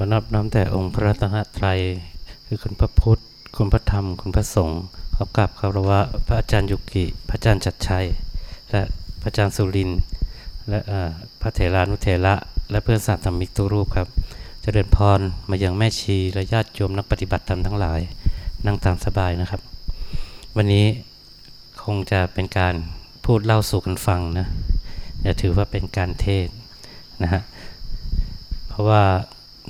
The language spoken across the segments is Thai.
ขอนอบน้อมแต่องค์พระรัตนตรัย คือคุณพระพุทธ คุณพระธรรม คุณพระสงฆ์ขอกราบคารวะพระอาจารย์ยุกิ พระอาจารย์จัดชัย และพระอาจารย์สุริน และพระเถรานุเถระ และเพื่อนสาธรรมิกทุรูปครับ เจริญพรมายังแม่ชีและญาติโยมนักปฏิบัติธรรมทั้งหลาย นั่งตามสบายนะครับ วันนี้คงจะเป็นการพูดเล่าสู่กันฟังนะอย่าถือว่าเป็นการเทศนะฮะ เพราะว่า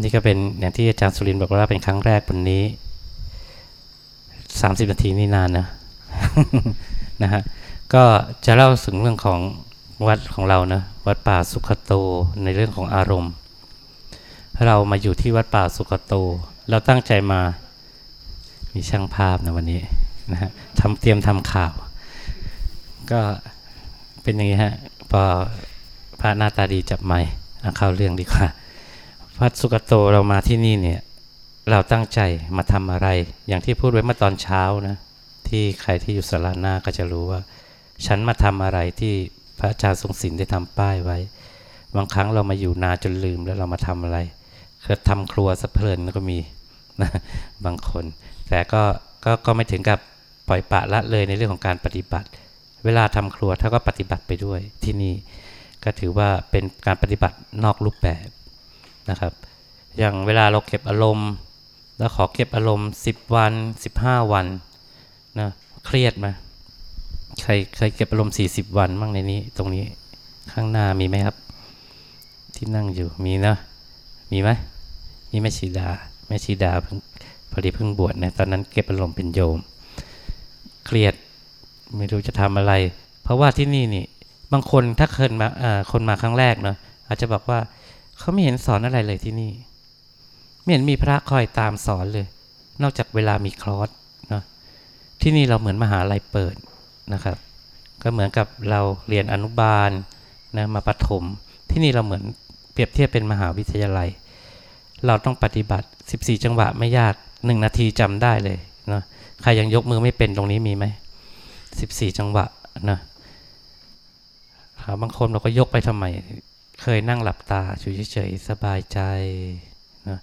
นี่ก็เป็นอย่างที่อาจารย์สุรินบอกว่าเป็นครั้งแรกวันนี้30นาทีนี่นานนะนะฮะก็จะเล่าถึงเรื่องของวัดของเรานะวัดป่าสุขโตในเรื่องของอารมณ์ เรามาอยู่ที่วัดป่าสุขโต เราตั้งใจมามีช่างภาพนะวันนี้นะฮะทำเตรียมทำข่าว ก็เป็นอย่างนี้ฮะพอพระหน้าตาดีจับไม้เข้าเรื่องดีกว่า วัดสุกโตเรามาที่นี่เนี่ย เราตั้งใจมาทำอะไร อย่างที่พูดไว้เมื่อตอนเช้านะ ที่ใครที่อยู่สาราหน้าก็จะรู้ว่า ฉันมาทำอะไรที่พระอาจารย์ทรงศิลป์ได้ทำป้ายไว้ บางครั้งเรามาอยู่นาจนลืมแล้วเรามาทำอะไรเคยทำครัวสะเพลินก็มีนะบางคน แต่ก็ก็ก็ไม่ถึงกับปล่อยปะละเลยในเรื่องของการปฏิบัติ เวลาทำครัวถ้าก็ปฏิบัติไปด้วยที่นี่ก็ถือว่าเป็นการปฏิบัตินอกรูปแบบ นะครับ อย่างเวลาเราเก็บอารมณ์ แล้วขอเก็บอารมณ์ 10 วัน 15 วันนะเครียดไหมใครใครเก็บอารมณ์ 40 วันบ้างในนี้ ตรงนี้ข้างหน้ามีไหมครับ ที่นั่งอยู่มีนะมีไหมมีแม่ชีดาแม่ชีดาพพอดีเพิ่งบวชนะตอนนั้นเก็บอารมณ์เป็นโยม เครียดไม่รู้จะทำอะไร เพราะว่าที่นี่นี่บางคนถ้าเคยมาคนมาครั้งแรกเนาะอาจจะบอกว่า เขาไม่เห็นสอนอะไรเลยที่นี่ ไม่เห็นมีพระคอยตามสอนเลย นอกจากเวลามีคลอสเนาะที่นี่เราเหมือนมหาลัยเปิดนะครับ ก็เหมือนกับเราเรียนอนุบาลนะมาปฐมที่นี่เราเหมือนเปรียบเทียบเป็นมหาวิทยาลัย เราต้องปฏิบัติ 14 จังหวะไม่ยากหนึ่งนาทีจำได้เลยเนาะใครยังยกมือไม่เป็นตรงนี้มีไหม14 จังหวะนะบางคนเราก็ยกไปทำไม เคยนั่งหลับตาเฉยๆสบายใจนะ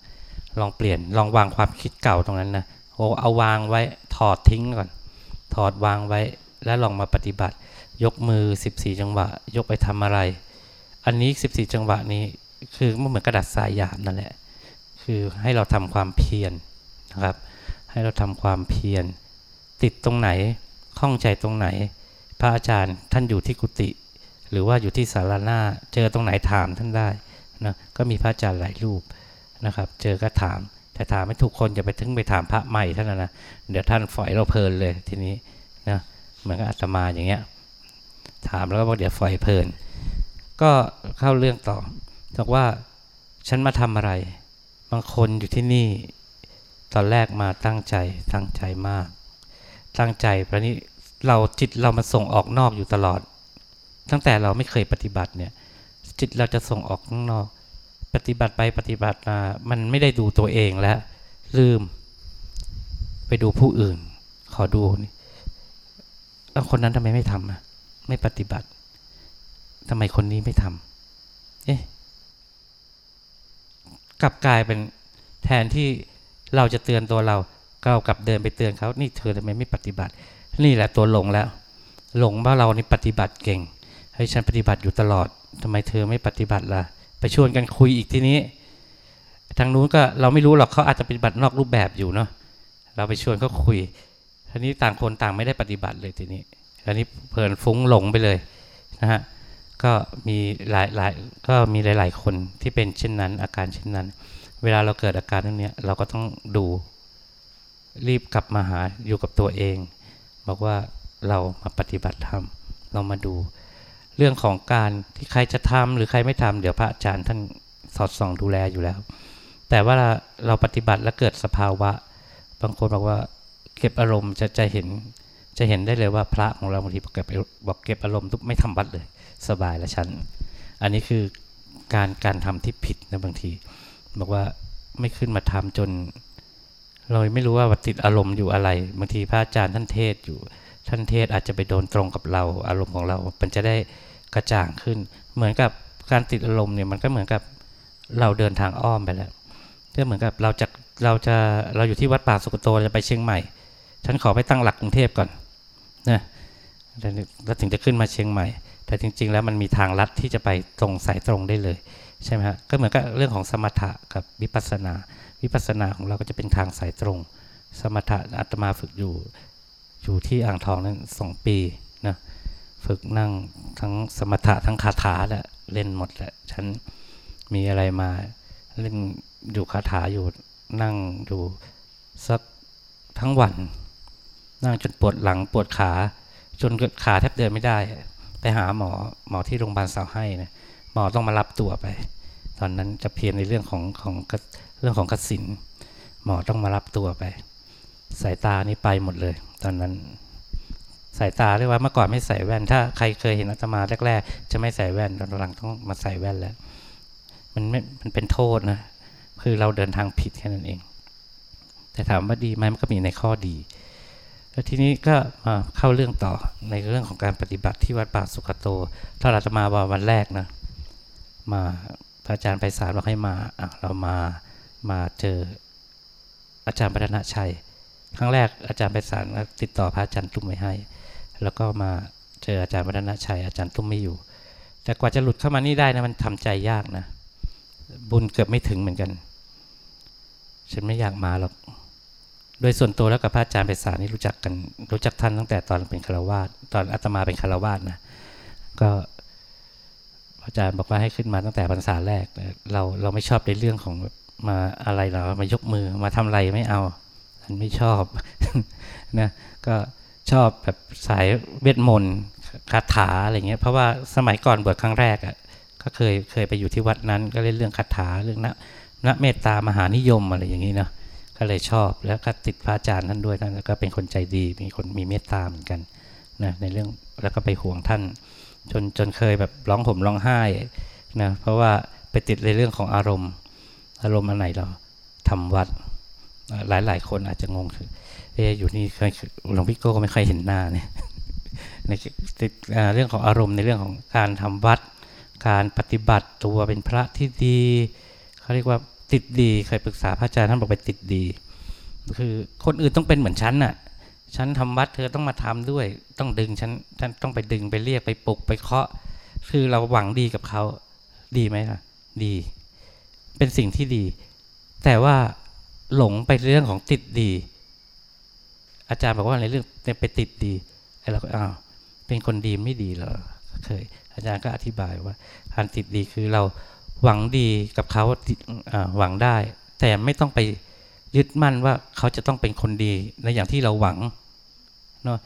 ลองเปลี่ยนลองวางความคิดเก่าตรงนั้นนะโอ้เอาวางไว้ถอดทิ้งก่อน ถอดวางไว้แล้วลองมาปฏิบัติ ยกมือ 14 จังหวะ ยกไปทำอะไร อันนี้ 14 จังหวะนี้คือมันเหมือนกระดาษทรายหยาบนั่นแหละ คือให้เราทำความเพียรนะครับ ให้เราทำความเพียรติดตรงไหนข้องใจตรงไหน พระอาจารย์ท่านอยู่ที่กุฏิ หรือว่าอยู่ที่สารหน้าเจอตรงไหนถามท่านได้นะก็มีพระอาจารย์หลายรูปนะครับ เจอก็ถามแต่ถามไม่ถูกคนอย่าไปถึงไปถามพระใหม่ท่านนะนะเดี๋ยวท่านฝอยเราเพลินเลยทีนี้นะเหมือนกับอาตมาอย่างเงี้ย ถามแล้วก็บอกเดี๋ยวฝอยเพลิน ก็เข้าเรื่องต่อบอกว่าฉันมาทำอะไร บางคนอยู่ที่นี่ ตอนแรกมาตั้งใจตั้งใจมาก ตั้งใจเพระนี้เราจิตเรามาส่งออกนอกอยู่ตลอด ตั้งแต่เราไม่เคยปฏิบัติเนี่ย จิตเราจะส่งออกข้างนอก ปฏิบัติไปปฏิบัติมามันไม่ได้ดูตัวเองแล้ว ลืม ไปดูผู้อื่น ขอดูนี่แล้วคนนั้นทำไมไม่ทำอะ ไม่ปฏิบัติทำไมคนนี้ไม่ทำเอ๊ะกลับกลายเป็นแทนที่เราจะเตือนตัวเราก็กลับเดินไปเตือนเขา นี่เธอทำไมไม่ปฏิบัติ นี่แหละตัวหลงแล้ว หลงว่าเรานี่ปฏิบัติเก่ง เฮ้ยฉันปฏิบัติอยู่ตลอดทำไมเธอไม่ปฏิบัติล่ะ ไปชวนกันคุยอีกทีนี้ ทางนู้นก็เราไม่รู้หรอกเขาอาจจะปฏิบัตินอกรูปแบบอยู่เนาะ เราไปชวนเขาคุยทีนี้ต่างคนต่างไม่ได้ปฏิบัติเลยทีนี้ทีนี้เพลินฟุ้งหลงไปเลยนะฮะ ก็มีหลายหลายก็มีหลาย ๆ คนที่เป็นเช่นนั้น อาการเช่นนั้น เวลาเราเกิดอาการนั้นเนี้ยเราก็ต้องดูรีบกลับมาหาอยู่กับตัวเอง บอกว่าเรามาปฏิบัติธรรม เรามาดู เรื่องของการที่ใครจะทำหรือใครไม่ทำเดี๋ยวพระอาจารย์ท่านสอดส่องดูแลอยู่แล้ว แต่ว่าเราปฏิบัติแล้วเกิดสภาวะ บางคนบอกว่าเก็บอารมณ์จะจะเห็นจะเห็นได้เลยว่าพระของเราบางทีบอกเก็บบอกเก็บอารมณ์ทุกไม่ทำวัดเลย สบายแล้วฉัน อันนี้คือการการทำที่ผิดนะบางที บอกว่าไม่ขึ้นมาทำจน เราไม่รู้ว่าติดอารมณ์อยู่อะไร บางทีพระอาจารย์ท่านเทศอยู่ ท่านเทศอาจจะไปโดนตรงกับเราอารมณ์ของเรา มันจะได้กระจ่างขึ้น เหมือนกับการติดอารมณ์เนี่ยมันก็เหมือนกับเราเดินทางอ้อมไปแล้วก็เหมือนกับเราจะเราจะเราอยู่ที่วัดป่าสุกโตจะไปเชียงใหม่ ฉันขอไปตั้งหลักกรุงเทพก่อนนะแล้วถึงจะขึ้นมาเชียงใหม่ แต่จริง ๆ แล้วมันมีทางลัดที่จะไปตรงสายตรงได้เลยใช่ไหมฮะก็เหมือนกับเรื่องของสมถะกับวิปัสสนา วิปัสสนาของเราก็จะเป็นทางสายตรง สมถะอาตมาฝึกอยู่ อยู่ที่อ่างทองนั้นสองปีนะฝึกนั่งทั้งสมถะทั้งคาถาแหละเล่นหมดแหละฉันมีอะไรมาเล่นอยู่คาถาอยู่นั่งอยู่สักทั้งวัน นั่งจนปวดหลังปวดขา จนขาแทบเดินไม่ได้ ไปหาหมอหมอที่โรงพยาบาลสาวให้นะหมอต้องมารับตัวไป ตอนนั้นจะเพียรในเรื่องของของเรื่องของกสินหมอต้องมารับตัวไป สายตานี่ไปหมดเลย ตอนนั้น สายตาเรียกว่าเมื่อก่อนไม่ใส่แว่น ถ้าใครเคยเห็นอาตมาแรกๆจะไม่ใส่แว่นตอนหลังต้องมาใส่แว่นแล้ว มันไม่มันเป็นโทษนะคือเราเดินทางผิดแค่นั้นเอง แต่ถามว่าดีไหมมันก็มีในข้อดีแล้วทีนี้ก็มาเข้าเรื่องต่อในเรื่องของการปฏิบัติที่วัดป่าสุขโตถ้าเราจะมาวันแรกนะมาพระอาจารย์ไปสารบอกให้มาเรามามาเจออาจารย์พัฒนชัย ครั้งแรกอาจารย์ไปสารติดต่อพระอาจารย์ตุ้มไว้ให้ แล้วก็มาเจออาจารย์พัฒนชัยอาจารย์ตุ้มไม่อยู่ แต่กว่าจะหลุดเข้ามานี่ได้นะมันทำใจยากนะ บุญเกือบไม่ถึงเหมือนกัน ฉันไม่อยากมาหรอก โดยส่วนตัวแล้วกับพระอาจารย์ไปสารนี่รู้จักกัน รู้จักท่านตั้งแต่ตอนเป็นคารวาสตอนอาตมาเป็นคารวาสนะ ก็อาจารย์บอกว่าให้ขึ้นมาตั้งแต่พรรษาแรก เราเราไม่ชอบในเรื่องของมาอะไรเรามายกมือมาทำอะไรไม่เอา ฉันไม่ชอบนะก็ชอบแบบสายเวทมนต์คาถาอะไรเงี้ยเพราะว่าสมัยก่อนบวชครั้งแรกอะ่ะก็เคยเคยไปอยู่ที่วัดนั้น ก็เล่นเรื่องคาถาเรื่องนะนะเมตตามหานิยมอะไรอย่างนี้เนาะก็เลยชอบแล้วก็ติดพระอาจารย์ท่านด้วยท่านก็เป็นคนใจดีมีคนมีเมตตาเหมือนกันนะในเรื่องแล้วก็ไปห่วงท่าน จนจนเคยแบบร้องห่มร้องไห้นะเพราะว่าไปติดในเรื่องของอารมณ์ อารมณ์อันไหนเราทำวัด หลายหลายคนอาจจะงงคือเอออยู่นี่หลวงพี่โก้ก็ไม่เคยเห็นหน้าเนี่ยในเรื่องของอารมณ์ในเรื่องของการทำวัด การปฏิบัติตัวเป็นพระที่ดีเขาเรียกว่าติดดีเคยปรึกษาพระอาจารย์ท่านบอกไปติดดี คือคนอื่นต้องเป็นเหมือนฉันน่ะฉันทำวัดเธอต้องมาทำด้วย ต้องดึงฉันฉันต้องไปดึงไปเรียกไปปลุกไปเคาะ คือเราหวังดีกับเขาดีไหมล่ะ ดี เป็นสิ่งที่ดี แต่ว่า หลงไปเรื่องของติดดี อาจารย์บอกว่าในเรื่องไปติดดีไอ้เราก็อ้าวเป็นคนดีไม่ดีเหรอเคย อาจารย์ก็อธิบายว่าการติดดีคือเราหวังดีกับเขาหวังได้ แต่ไม่ต้องไปยึดมั่นว่าเขาจะต้องเป็นคนดีในอย่างที่เราหวังเนาะ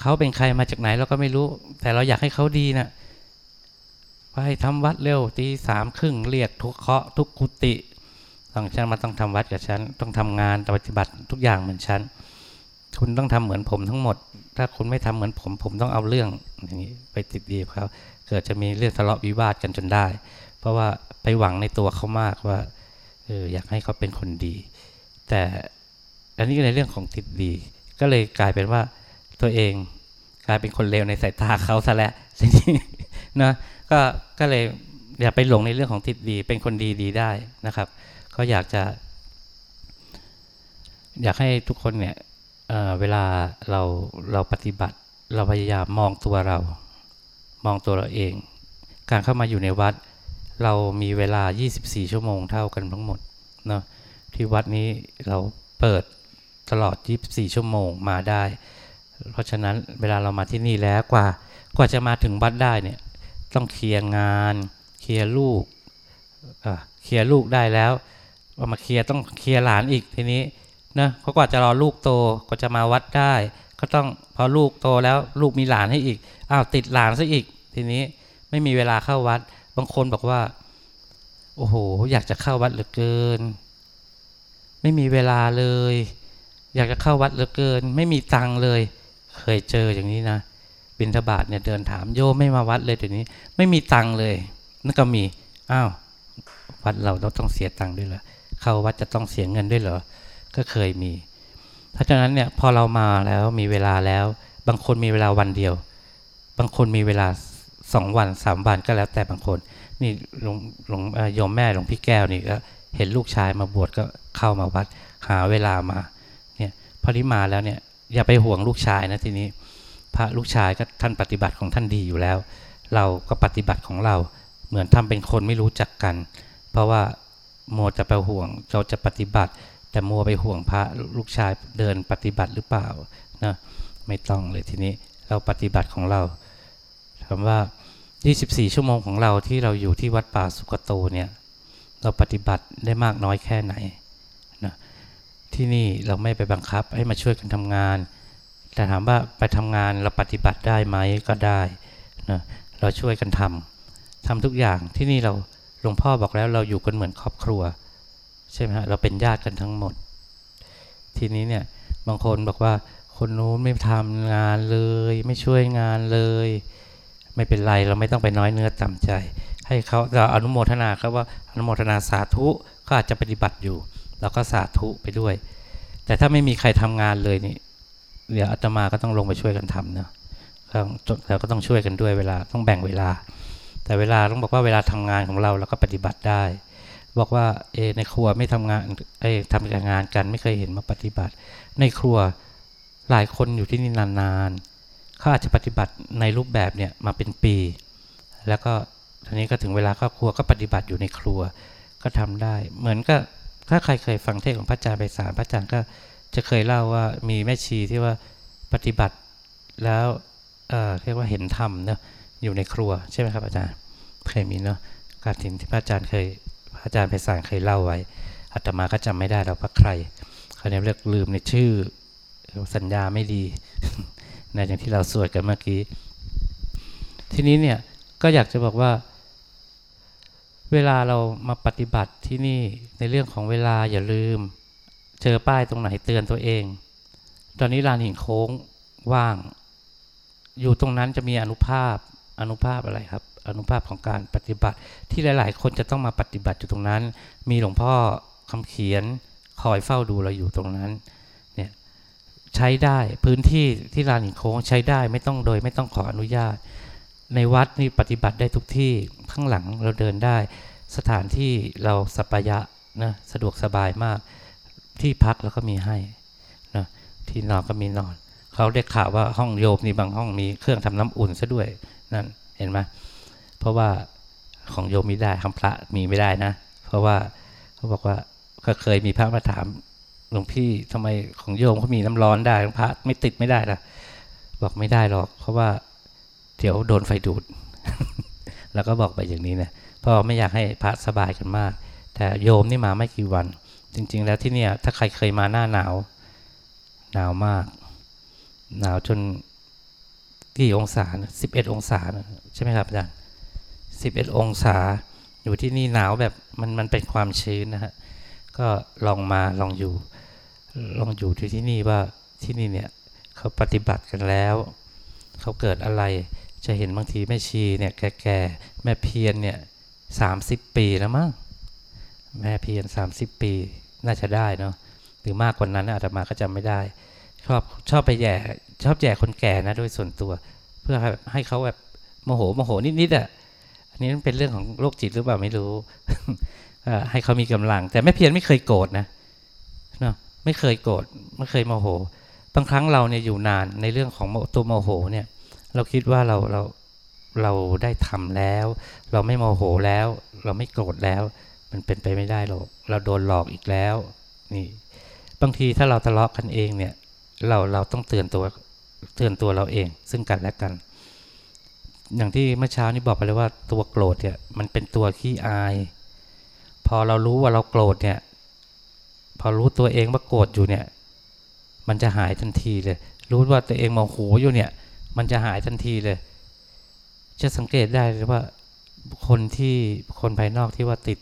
เขาเป็นใครมาจากไหนเราก็ไม่รู้ แต่เราอยากให้เขาดีนะไปทำวัดเร็วตีสามครึ่งเรียกทุกเคาะทุกกุฏิ ต้องฉันมาต้องทำวัดกับฉัน ต้องทำงานปฏิบัติทุกอย่างเหมือนฉัน คุณต้องทำเหมือนผมทั้งหมด ถ้าคุณไม่ทำเหมือนผม ผมต้องเอาเรื่องอย่างนี้ไปติดดีเขาเกิดจะมีเรื่องทะเลาะวิวาทกันจนได้ เพราะว่าไปหวังในตัวเขามากว่าเอออยากให้เขาเป็นคนดี แต่อันนี้ในเรื่องของติดดี ก็เลยกลายเป็นว่าตัวเองกลายเป็นคนเลวในสายตาเขาซะแล้วทีนี้นะก็ก็เลยอย่าไปหลงในเรื่องของติดดี เป็นคนดีดีได้นะครับ ก็อยากจะ อยากให้ทุกคนเนี่ยเเวลาเราเราปฏิบัติ เราพยายามมองตัวเรา มองตัวเราเอง การเข้ามาอยู่ในวัด เรามีเวลา 24 ชั่วโมงเท่ากันทั้งหมดเนาะที่วัดนี้เราเปิดตลอด 24 ชั่วโมงมาได้ เพราะฉะนั้นเวลาเรามาที่นี่แล้วกว่ากว่าจะมาถึงวัดได้เนี่ยต้องเคลียร์งาน เคลียร์ลูกเคลียร์ลูกได้แล้ว ว่ามาเคลียร์ต้องเคลียร์หลานอีกทีนี้นะเพราะกว่าจะรอลูกโตก็จะมาวัดได้ ก็ต้องพอลูกโตแล้วลูกมีหลานให้อีกอ้าวติดหลานซะอีก ทีนี้ไม่มีเวลาเข้าวัด บางคนบอกว่า โอ้โห อยากจะเข้าวัดเหลือเกิน ไม่มีเวลาเลย อยากจะเข้าวัดเหลือเกิน ไม่มีตังเลย เคยเจออย่างนี้นะบินทบาทเนี่ยเดินถามโยไม่มาวัดเลยเดี๋ยวนี้ ไม่มีตังเลยนั่นก็มีอ้าววัดเราต้องเสียตังด้วยเหรอ เข้าวัดจะต้องเสียเงินด้วยเหรอ ก็เคยมี เพราะฉะนั้นเนี่ยพอเรามาแล้วมีเวลาแล้ว บางคนมีเวลาวันเดียว บางคนมีเวลาสองวันสามวันก็แล้วแต่บางคน นี่หลวงหลวงโยมแม่หลวงพี่แก้วนี่ก็เห็นลูกชายมาบวชก็เข้ามาวัดหาเวลามาเนี่ยพอที่มาแล้วเนี่ยอย่าไปห่วงลูกชายนะทีนี้ พระลูกชายก็ท่านปฏิบัติของท่านดีอยู่แล้ว เราก็ปฏิบัติของเราเหมือนทำเป็นคนไม่รู้จักกัน เพราะว่า มัวจะไปห่วงเราจะปฏิบัติ แต่มัวไปห่วงพระลูกชายเดินปฏิบัติหรือเปล่านะไม่ต้องเลยทีนี้เราปฏิบัติของเราถามว่า 24 ชั่วโมงของเราที่เราอยู่ที่วัดป่าสุกโตเนี่ยเราปฏิบัติได้มากน้อยแค่ไหนนะที่นี่เราไม่ไปบังคับให้มาช่วยกันทำงาน แต่ถามว่าไปทำงานเราปฏิบัติได้ไหมก็ได้นะเราช่วยกันทำทำทุกอย่างที่นี่เรา หลวงพ่อบอกแล้วเราอยู่กันเหมือนครอบครัว ใช่ไหมฮะเราเป็นญาติกันทั้งหมด ทีนี้เนี่ยบางคนบอกว่าคนนู้นไม่ทำงานเลย ไม่ช่วยงานเลย ไม่เป็นไรเราไม่ต้องไปน้อยเนื้อต่ำใจ ให้เขาเราอนุโมทนาเขาว่าอนุโมทนาสาธุก็อาจจะปฏิบัติอยู่เราก็สาธุไปด้วย แต่ถ้าไม่มีใครทำงานเลยนี่เดี๋ยวอาตมาก็ต้องลงไปช่วยกันทำเนาะเราก็ต้องช่วยกันด้วยเวลาต้องแบ่งเวลา แต่เวลาต้องบอกว่าเวลาทำงานของเราเราก็ปฏิบัติได้ บอกว่าเอในครัวไม่ทำงานเอทำงานกันไม่เคยเห็นมาปฏิบัติ ในครัวหลายคนอยู่ที่นี่นานๆเขาอาจจะปฏิบัติในรูปแบบเนี่ยมาเป็นปี แล้วก็ทีนี้ก็ถึงเวลาครอบครัวก็ปฏิบัติอยู่ในครัวก็ทำได้ เหมือนก็ถ้าใครเคยฟังเทศของพระอาจารย์ไปสารพระอาจารย์ก็จะเคยเล่าว่ามีแม่ชีที่ว่าปฏิบัติแล้วเเรียกว่าเห็นธรรมเนาะ อยู่ในครัวใช่ไหมครับอาจารย์ เคยมีเนาะการถิ่นที่พระอาจารย์เคยพระอาจารย์ไปสารเคยเล่าไว้อาตมาก็จำไม่ได้แล้วว่าใครเขาเนี่ยเรียกลืมในชื่อสัญญาไม่ดีนะอย่างที่เราสวดกันเมื่อกี้ ทีนี้เนี่ยก็อยากจะบอกว่า เวลาเรามาปฏิบัติที่นี่ในเรื่องของเวลาอย่าลืม เจอป้ายตรงไหนเตือนตัวเอง ตอนนี้ลานหินโค้งว่าง อยู่ตรงนั้นจะมีอนุภาพ อนุภาพอะไรครับ อนุภาพของการปฏิบัติ ที่หลาย ๆ คนจะต้องมาปฏิบัติอยู่ตรงนั้น มีหลวงพ่อคำเขียนคอยเฝ้าดูเราอยู่ตรงนั้นเนี่ยใช้ได้พื้นที่ที่ลานหินโค้งใช้ได้ไม่ต้องโดยไม่ต้องขออนุญาต ในวัดนี่ปฏิบัติได้ทุกที่ข้างหลังเราเดินได้ สถานที่เราสัปยะนะสะดวกสบายมาก ที่พักเราก็มีให้นะที่นอนก็มีนอน เขาได้ข่าวว่าห้องโยมนี่บางห้องมีเครื่องทำน้ำอุ่นซะด้วย นั่นเห็นไหมเพราะว่าของโยมไมีได้คำพระมีไม่ได้นะ เพราะว่าเขาบอกว่าก็เคยมีพระมาถามหลวงพี่ทำไมของโยมเขามีน้ำร้อนได้พระไม่ติดไม่ได้ล่ะ บอกไม่ได้หรอก เพราะว่าเดี๋ยวโดนไฟดูด แล้วก็บอกไปอย่างนี้นะเพราะไม่อยากให้พระสบายกันมาก แต่โยมนี่มาไม่กี่วัน จริง ๆ แล้วที่เนี่ย ถ้าใครเคยมาหน้าหนาว หนาวมาก หนาวจน กี่องศาสิบเอ็ดองศาใช่ไหมครับอาจารย์สิบเอ็ดองศา อยู่ที่นี่หนาวแบบมันมันเป็นความชื้นนะฮะก็ลองมาลองอยู่ ลองอยู่ที่ที่นี่ว่าที่นี่เนี่ยเขาปฏิบัติกันแล้ว เขาเกิดอะไรจะเห็นบางทีแม่ชีเนี่ยแก่ๆแม่เพียนเนี่ยสามสิบปีแล้วมั้งแม่เพียนสามสิบปีน่าจะได้เนาะหรือมากกว่านั้นอาตมาก็จำไม่ได้ ชอบชอบไปแย่ ชอบแย่คนแก่นะโดยส่วนตัว เพื่อให้เขาแบบโมโหโมโหนิดๆอะอันนี้มันเป็นเรื่องของโรคจิตหรือเปล่าไม่รู้ให้เขามีกำลัง แต่แม่เพียนไม่เคยโกรธนะเนาะไม่เคยโกรธไม่เคยโมโหบางครั้งเราเนี่ยอยู่นานในเรื่องของตัวโมโหเนี่ย เราคิดว่าเราเราเราได้ทำแล้ว เราไม่โมโหแล้ว เราไม่โกรธแล้ว มันเป็นไปไม่ได้หรอกเราโดนหลอกอีกแล้วนี่บางทีถ้าเราทะเลาะกันเองเนี่ย เราเราต้องเตือนตัวเตือนตัวเราเอง ซึ่งกันและกัน อย่างที่เมื่อเช้านี้บอกไปเลยว่าตัวโกรธเนี่ยมันเป็นตัวขี้อาย พอเรารู้ว่าเราโกรธเนี่ย พอรู้ตัวเองว่าโกรธอยู่เนี่ย มันจะหายทันทีเลย รู้ว่าตัวเองโมโหอยู่เนี่ย มันจะหายทันทีเลย จะสังเกตได้เลยว่าคนที่คนภายนอกที่ว่าติด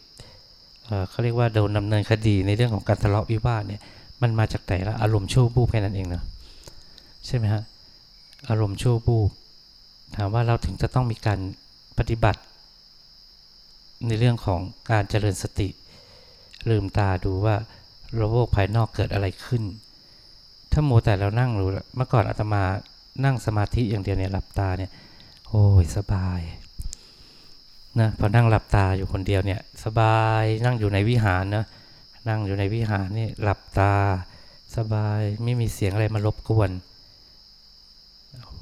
เขาเรียกว่าโดนดาเนินคดีในเรื่องของการทะเลาะวิวาทเนี่ย มันมาจากไหนละอารมณ์ชั่วบูบแค่นั้นเองนะใช่ไหมฮะอารมณ์ชั่วบูบถามว่าเราถึงจะต้องมีการปฏิบัติ ในเรื่องของการเจริญสติ ลืมตาดูว่าโลกภายนอกเกิดอะไรขึ้น ถ้าโมแต่เรานั่งรู้เมื่อก่อนอาตมานั่งสมาธิอย่างเดียวเนี่ยหลับตาเนี่ย โอ้ยสบายนะพอนั่งหลับตาอยู่คนเดียวเนี่ย สบายนั่งอยู่ในวิหารนะ นั่งอยู่ในวิหารนี่หลับตาสบายไม่มีเสียงอะไรมารบกวนโอ้โห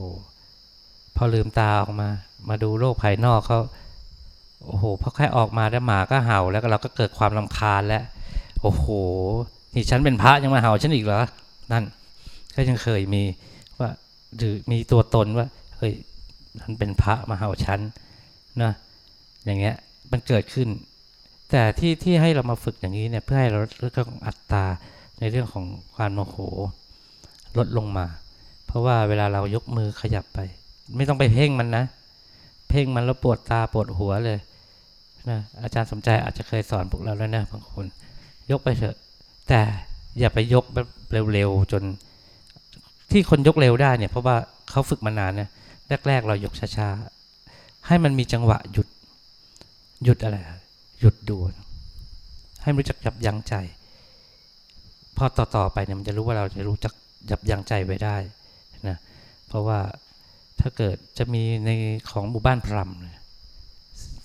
พอลืมตาออกมา มาดูโลกภายนอกเขาโอ้โหพอแค่ออกมาแล้วหมาก็เห่าแล้วเราก็เกิดความลำคาญแล้ว โอ้โห นี่ฉันเป็นพระยังมาเห่าฉันอีกเหรอนั่น ก็ยังเคยมีว่าหรือมีตัวตนว่าเฮ้ยฉันเป็นพระมาเห่าฉันนะอย่างเงี้ยมันเกิดขึ้น แต่ที่ที่ให้เรามาฝึกอย่างนี้เนี่ยเพื่อให้เราเรื่องของอัตตาในเรื่องของความโมโหลดลงมา เพราะว่าเวลาเรายกมือขยับไป ไม่ต้องไปเพ่งมันนะ เพ่งมันแล้วปวดตาปวดหัวเลยนะอาจารย์สมใจอาจจะเคยสอนพวกเราแล้วนะบางคน ยกไปเถอะ แต่อย่าไปยกแบบเร็วๆจน ที่คนยกเร็วได้เนี่ยเพราะว่าเขาฝึกมานานนี่ยแรกๆเรายกช้าๆให้มันมีจังหวะหยุดหยุดอะไร หยุดดู ให้รู้จักยับยั้งใจ พอต่อๆไปเนี่ยมันจะรู้ว่าเราจะรู้จักยับยั้งใจไว้ได้นะเพราะว่าถ้าเกิดจะมีในของหมู่บ้านพรมนะ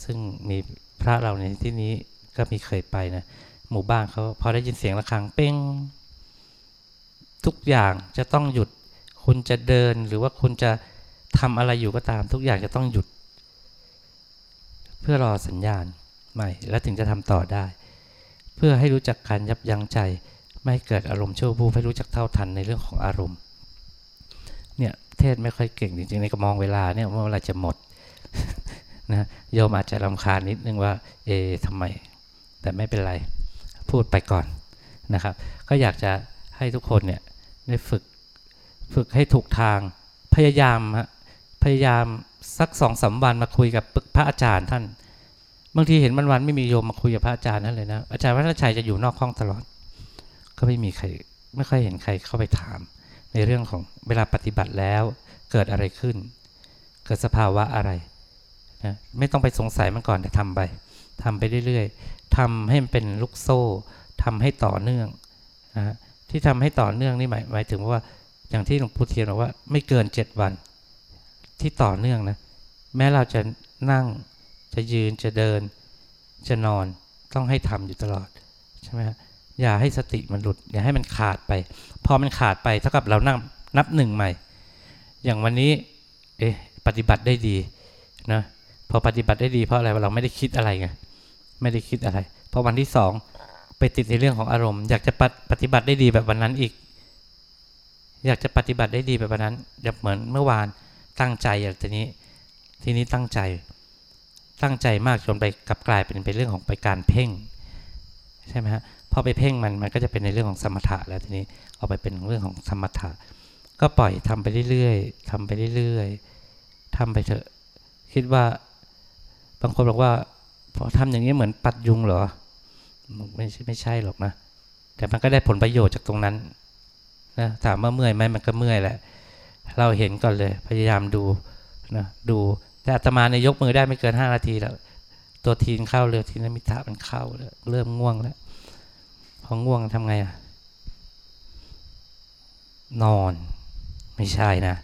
ซึ่งมีพระเราในที่นี้ก็มีเคยไปนะหมู่บ้านเขาพอได้ยินเสียงะระฆังเป้งทุกอย่างจะต้องหยุด คุณจะเดินหรือว่าคุณจะทำอะไรอยู่ก็ตาม ทุกอย่างจะต้องหยุด เพื่อรอสัญญาณ ใหม่ แล้วถึงจะทำต่อได้ เพื่อให้รู้จักการยับยั้งใจ ไม่เกิดอารมณ์ชั่ววูบให้รู้จักเท่าทันในเรื่องของอารมณ์เนี่ยเทศไม่ค่อยเก่งจริงๆในก็มองเวลาเนี่ยว่าเวลาจะหมดนะโยมอาจจะรำคาญนิดนึงว่า เอทำไม แต่ไม่เป็นไร พูดไปก่อนนะครับ ก็อยากจะให้ทุกคนเนี่ยได้ฝึกฝึกให้ถูกทางพยายามฮะพยายามสักสองสาวันมาคุยกับพระอาจารย์ท่าน บางทีเห็นวันวันไม่มีโยมมาคุยกับพระอาจารย์นั่นเลยนะ อาจารย์วัฒนชัยจะอยู่นอกห้องตลอด ก็ไม่มีใครไม่ค่อยเห็นใครเข้าไปถาม ในเรื่องของเวลาปฏิบัติแล้ว เกิดอะไรขึ้น เกิดสภาวะอะไรนะไม่ต้องไปสงสัยมันก่อนแต่ทำไปทำไปเรื่อยๆทำให้มันเป็นลูกโซ่ทำให้ต่อเนื่องนะที่ทำให้ต่อเนื่องนี่หมายหมายถึงว่าอย่างที่หลวงปู่เทียนบอกว่าไม่เกินเจ็ดวันที่ต่อเนื่องนะแม้เราจะนั่ง จะยืนจะเดิน จะนอนต้องให้ทำอยู่ตลอดใช่ไหมฮะอย่าให้สติมันหลุด อย่าให้มันขาดไป พอมันขาดไปเท่ากับเรานั่งนับหนึ่งใหม่ อย่างวันนี้ เอ๊ะปฏิบัติได้ดีนะพอปฏิบัติได้ดีเพราะอะไรเราไม่ได้คิดอะไรไงไม่ได้คิดอะไรพอวันที่สองไปติดในเรื่องของอารมณ์ อยากจะปฏิบัติได้ดีแบบวันนั้นอีก อยากจะปฏิบัติได้ดีแบบวันนั้นแบบเหมือนเมื่อวานตั้งใจอย่างทีนี้ ทีนี้ตั้งใจ ตั้งใจมากจนไปกลับกลายเป็นเป็นเรื่องของไปการเพ่งใช่ไหมฮะพอไปเพ่งมันมันก็จะเป็นในเรื่องของสมถะแล้วทีนี้เอาไปเป็นเรื่องของสมถะ ก็ปล่อยทำไปเรื่อยๆทำไปเรื่อยๆทำไปเถอะ คิดว่าบางคนบอกว่าพอทำอย่างนี้เหมือนปัดยุงเหรอไม่ใช่ไม่ใช่หรอกนะแต่มันก็ได้ผลประโยชน์จากตรงนั้นนะถามว่าเมื่อยไหมมันก็เมื่อยแหละ เราเห็นก่อนเลย พยายามดูนะดู แต่อาตมาในยกมือได้ไม่เกินห้านาทีแล้ว ตัวทีนเข้าเลยทีนมิถะมันเข้าแล้วเริ่มง่วงแล้วพอง่วงทำไงอะนอน ไม่ใช่นะ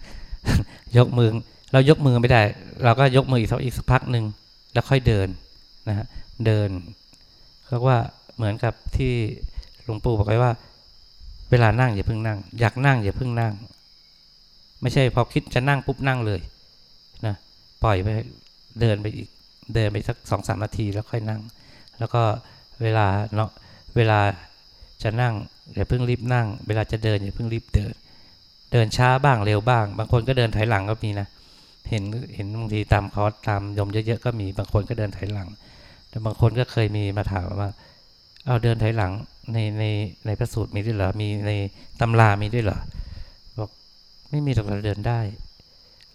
ยกมือ เรายกมือไม่ได้ เราก็ยกมืออีกสักอีกสักพักหนึ่งแล้วค่อยเดินนะฮะเดินเรียกว่าเหมือนกับที่หลวงปู่บอกไว้ว่า เวลานั่งอย่าเพิ่งนั่ง อยากนั่งอย่าเพิ่งนั่ง ไม่ใช่พอคิดจะนั่งปุ๊บนั่งเลย ปล่อยไปเดินไปอีกเดินไปสักสองสามนาทีแล้วค่อยนั่ง แล้วก็เวลาเนาะเวลาจะนั่งอย่าเพิ่งรีบนั่ง เวลาจะเดินอย่าเพิ่งรีบเดิน เดินช้าบ้างเร็วบ้าง บางคนก็เดินถอยหลังก็มีนะเห็นเห็นบางทีตามคอร์สตามยมเยอะๆก็มีบางคนก็เดินถอยหลัง แต่บางคนก็เคยมีมาถามว่าเอาเดินถอยหลังในในในพระสูตรมีด้วยเหรอมีในตำรามีด้วยเหรอบอกไม่มีเราเดินได้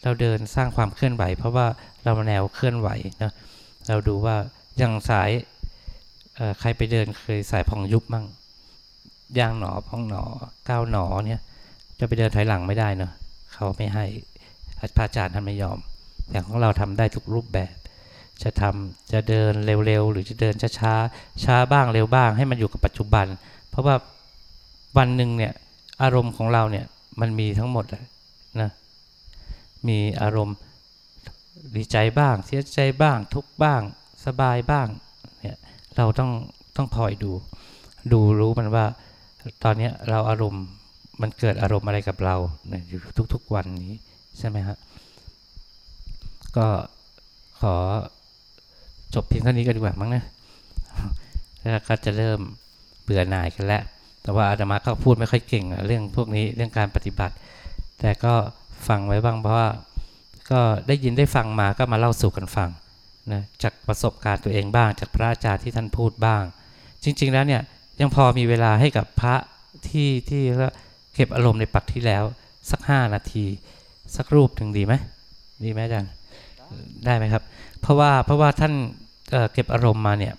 เราเดินสร้างความเคลื่อนไหว เพราะว่าเราแนวเคลื่อนไหวนะเราดูว่าอย่างสายใครไปเดินเคยสายพองยุบมั่งย่างหนอพองหนอก้าวหนอเนี่ยจะไปเดินถอยหลังไม่ได้เนาะเขาไม่ให้พระอาจารย์ท่านไม่ยอม อย่างของเราทำได้ทุกรูปแบบ จะทำจะเดินเร็วๆ หรือจะเดินช้าๆช้าบ้างเร็วบ้าง ให้มันอยู่กับปัจจุบัน เพราะว่าวันหนึ่งเนี่ยอารมณ์ของเราเนี่ยมันมีทั้งหมดนะ มีอารมณ์ดีใจบ้าง เสียใจบ้าง ทุกบ้าง สบายบ้างเนี่ยเราต้องต้องคอยดู ดูรู้มันว่า ตอนนี้เราอารมณ์มันเกิดอารมณ์อะไรกับเราอยู่ทุก ๆ วันนี้ใช่ไหมฮะก็ขอจบเพียงเท่านี้ก็ดีกว่ามั้งนะแล้วก็จะเริ่มเบื่อหน่ายกันแล้วแต่ว่าอาตมาก็พูดไม่ค่อยเก่ง เรื่องพวกนี้เรื่องการปฏิบัติ แต่ก็ ฟังไว้บ้างเพราะว่าก็ได้ยินได้ฟังมาก็มาเล่าสู่กันฟังนะจากประสบการณ์ตัวเองบ้าง จากพระอาจารย์ที่ท่านพูดบ้าง จริง ๆ แล้วเนี่ยยังพอมีเวลาให้กับพระที่ที่เก็บอารมณ์ในปักที่แล้ว สักห้านาที สักรูปถึงดีไหมดีไหมอาจารย์ได้ไหมครับ เพราะว่าเพราะว่าท่านเเก็บอารมณ์มาเนี่ย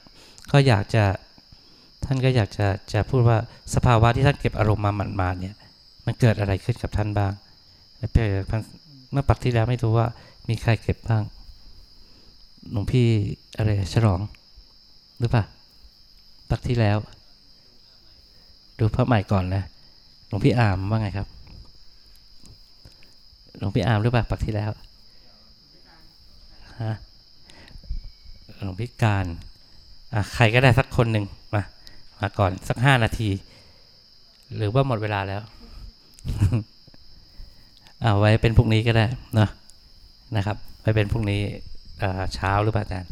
ก็อยากจะท่านก็อยากจะจะพูดว่าสภาวะที่ท่านเก็บอารมณ์มาหมันมาเนี่ยมันเกิดอะไรขึ้นกับท่านบ้าง เมื่อปักที่แล้วไม่รู้ว่า มีใครเก็บบ้างหลวงพี่อะไรฉลองหรือเปล่าปักที่แล้ว ดูพระใหม่ก่อนนะหลวงพี่อามว่าไงครับหลวงพี่อามหรือเปล่าปักที่แล้วฮะหลวงพี่การอะใครก็ได้สักคนหนึ่งมามาก่อนสักห้านาที หรือว่าหมดเวลาแล้ว เอาไว้เป็นพรุ่งนี้ก็ได้นะนะครับไว้เป็นพรุ่งนี้เช้าหรือเปล่าอาจารย์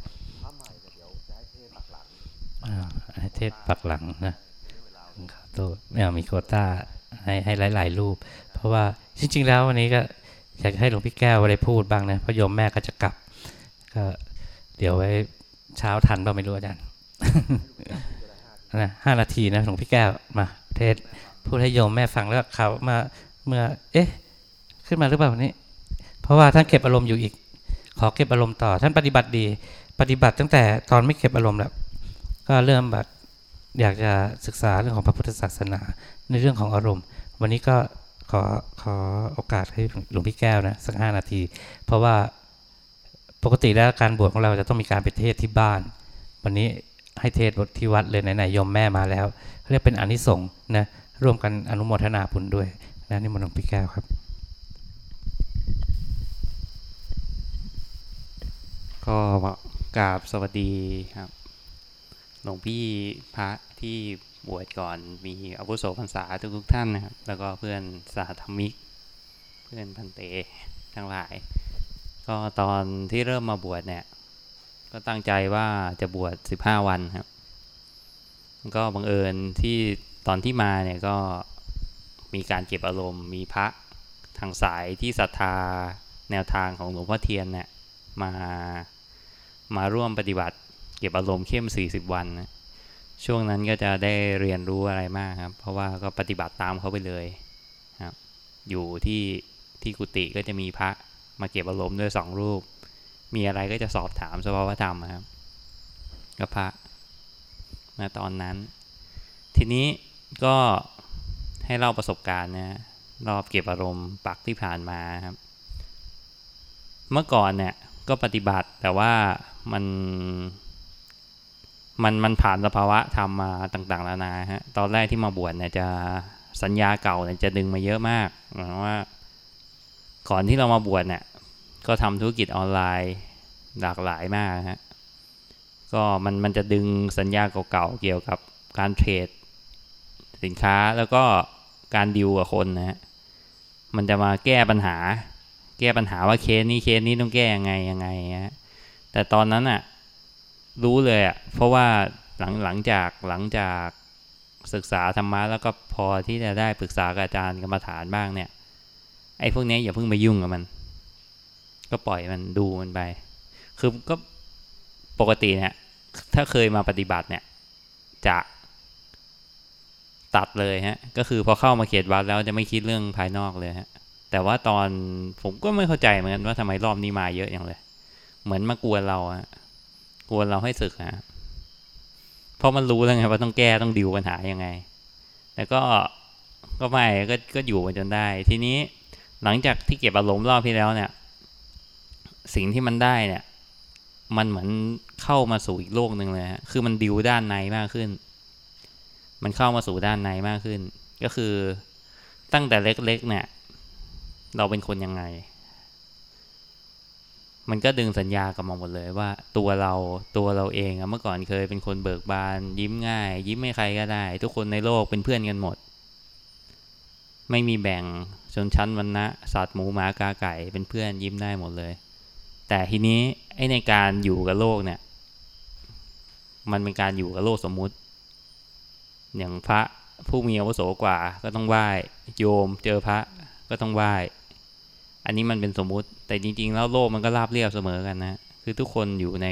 ให้เทศปักหลังนะตัวไม่เอามีโคต้าให้ให้หลาย ๆ รูป เพราะว่าจริง ๆ แล้ววันนี้ก็อยากให้หลวงพี่แก้วอะไรพูดบ้างนะพระโยมแม่ก็จะกลับ ก็เดี๋ยวไว้เช้าทันป่าไม่รู้อาจารย์นะห้านาทีนะหลวงพี่แก้วมา เทศพูดให้โยมแม่ฟังแล้วเขามาเมื่อ เอ๊ะ ขึ้นมาหรือเปล่าวันนี้ เพราะว่าท่านเก็บอารมณ์อยู่อีก ขอเก็บอารมณ์ต่อ ท่านปฏิบัติดี ปฏิบัติตั้งแต่ตอนไม่เก็บอารมณ์แล้ว ก็เริ่มแบบอยากจะศึกษาเรื่องของพระพุทธศาสนาในเรื่องของอารมณ์ วันนี้ก็ขอขอโอกาสให้หลวงพี่แก้วนะสักห้านาที เพราะว่าปกติแล้วการบวชของเราจะต้องมีการไปเทศที่บ้าน วันนี้ให้เทศบทที่วัดเลยไหนๆยมแม่มาแล้วเรียกเป็นอนิสงส์นะร่วมกันอนุโมทนาบุญด้วยนะนี่มนหลวงพี่แก้วครับ ก็กราบสวัสดีครับ หลวงพี่พระที่บวชก่อนมีอาวุโสพรรษาทุกทุกท่านนะครับ แล้วก็เพื่อนสาธมิก เพื่อนพันเตทั้งหลาย ก็ตอนที่เริ่มมาบวชเนี่ย ก็ตั้งใจว่าจะบวชสิบห้าวันครับ ก็บังเอิญที่ตอนที่มาเนี่ยก็มีการเก็บอารมณ์ มีพระทางสายที่ศรัทธาแนวทางของหลวงพ่อเทียนเนี่ยมา มาร่วมปฏิบัติ เก็บอารมณ์เข้ม 40 วันนะช่วงนั้นก็จะได้เรียนรู้อะไรมากครับ เพราะว่าก็ปฏิบัติตามเขาไปเลยครับ อยู่ที่ที่กุฏิก็จะมีพระมาเก็บอารมณ์ด้วยสองรูป มีอะไรก็จะสอบถามสภาวธรรมครับกับพระนะตอนนั้น ทีนี้ก็ให้เล่าประสบการณ์นะรอบเก็บอารมณ์ปักที่ผ่านมาครับ เมื่อก่อนเนี่ย ก็ปฏิบัติ แต่ว่ามันมันมันผ่านสภาวะทำมาต่างๆนานาฮะตอนแรกที่มาบวชเนี่ยจะสัญญาเก่าเนี่ยจะดึงมาเยอะมากหมายว่า ก่อนที่เรามาบวชเนี่ยก็ทำธุรกิจออนไลน์หลากหลายมากฮะก็มันมันจะดึงสัญญาเก่าๆเกี่ยวกับการเทรดสินค้าแล้วก็การดิวกับคนนะฮะมันจะมาแก้ปัญหา แก้ปัญหาว่าเคสนี้เคสนี้ต้องแก้ยังไงยังไงฮะแต่ตอนนั้นอะรู้เลยอะ่ะเพราะว่าหลังหลังจากหลังจากศึกษาธรรมะแล้วก็พอที่จะได้ปรึกษาอาจารย์กรรมฐานบ้างเนี่ย ไอ้พวกนี้อย่าเพิ่งไปยุ่งกับมัน ก็ปล่อยมันดูมันไป คือก็ปกติเนี่ย ถ้าเคยมาปฏิบัติเนี่ย จะตัดเลยฮะ ก็คือพอเข้ามาเขตวัดแล้วจะไม่คิดเรื่องภายนอกเลยฮะ แต่ว่าตอนผมก็ไม่เข้าใจเหมือนกันว่าทำไมรอบนี้มาเยอะอย่างเลย เหมือนมากวนเราอะกวนเราให้ศึกนะเพราะมันรู้แล้วไงว่าต้องแก้ต้องดิวปัญหายังไง แต่ก็ก็ไม่ก็ก็อยู่มาจนได้ ทีนี้หลังจากที่เก็บอารมณ์รอบที่แล้วเนี่ย สิ่งที่มันได้เนี่ย มันเหมือนเข้ามาสู่อีกโลกหนึ่งเลยฮะคือมันดิวด้านในมากขึ้น มันเข้ามาสู่ด้านในมากขึ้น ก็คือตั้งแต่เล็กๆเนี่ย เราเป็นคนยังไง มันก็ดึงสัญญากลับมาหมดเลยว่า ตัวเราตัวเราเองอะเมื่อก่อนเคยเป็นคนเบิกบาน ยิ้มง่าย ยิ้มให้ใครก็ได้ ทุกคนในโลกเป็นเพื่อนกันหมด ไม่มีแบ่งชนชั้นวรรณะสัตว์หมูหมากาไก่เป็นเพื่อนยิ้มได้หมดเลย แต่ทีนี้ไอในการอยู่กับโลกเนี่ย มันเป็นการอยู่กับโลกสมมุติ อย่างพระผู้มีอาวุโสกว่าก็ต้องไหว้โยมเจอพระ ก็ต้องไหว้อันนี้มันเป็นสมมุติ แต่จริง ๆ แล้วโลกมันก็ราบเรียบเสมอกันนะ คือทุกคนอยู่ใน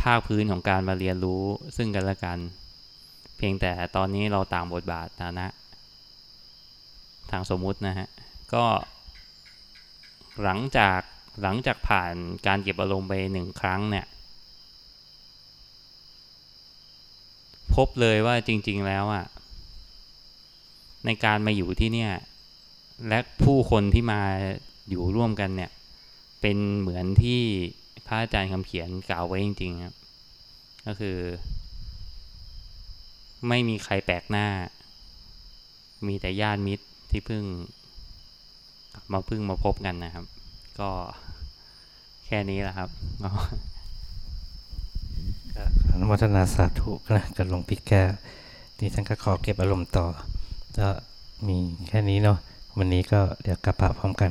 ภาคพื้นของการมาเรียนรู้ซึ่งกันและกัน เพียงแต่ตอนนี้เราต่างบทบาทฐานะ ทางสมมุตินะฮะ ก็หลังจากหลังจากผ่านการเก็บอารมณ์ไปหนึ่งครั้งเนี่ย พบเลยว่าจริง ๆ แล้วอะ่ะ ในการมาอยู่ที่เนี่ย และผู้คนที่มาอยู่ร่วมกันเนี่ย เป็นเหมือนที่พระอาจารย์คำเขียนกล่าวไว้จริงๆครับก็คือ ไม่มีใครแปลกหน้า มีแต่ญาติมิตรที่เพิ่งมาเพิ่งมาพบกันนะครับ ก็แค่นี้แหละครับอนุโมทนาสาธุนะกับหลวงพี่แก้วที่ท่านก็ขอเก็บอารมณ์ต่อ ก็มีแค่นี้เนาะ วันนี้ก็เดี๋ยวกลับมาพร้อมกัน